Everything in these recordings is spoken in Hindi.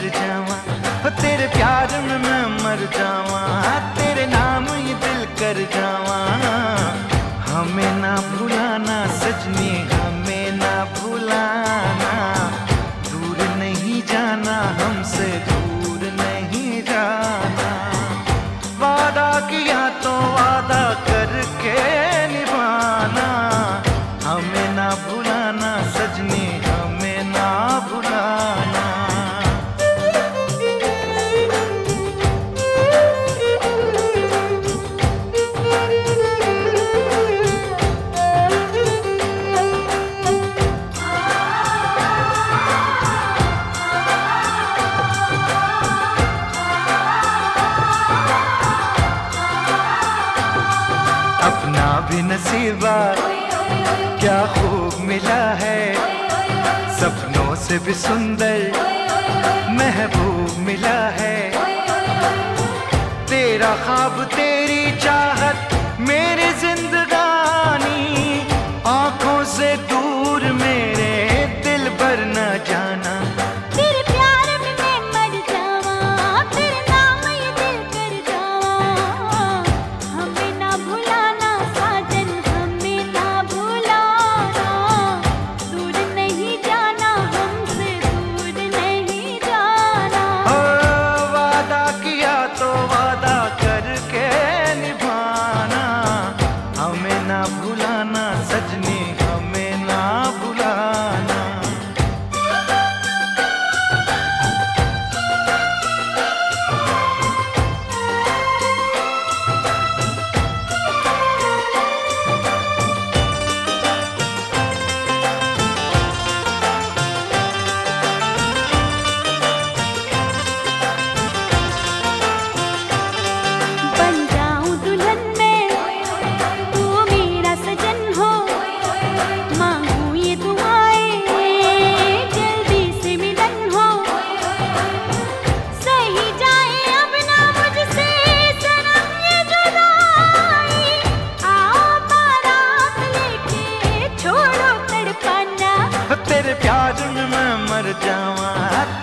कर जावा। तेरे प्यार में मैं मर जावा। तेरे नाम ही दिल कर जावा। हमें ना भुलाना सजनी, हमें ना भुलाना। दूर नहीं जाना, हमसे दूर नहीं जाना। वादा किया तो वादा करके निभाना। हमें ना भुलाना सजनी भी नसीबा, क्या खूब मिला है। सपनों से भी सुंदर महबूब मिला है। तेरा ख्वाब, तेरी मर जावा।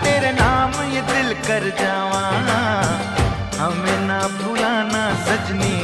तेरे नाम ये दिल कर जावा। हमें ना भुलाना सजनी।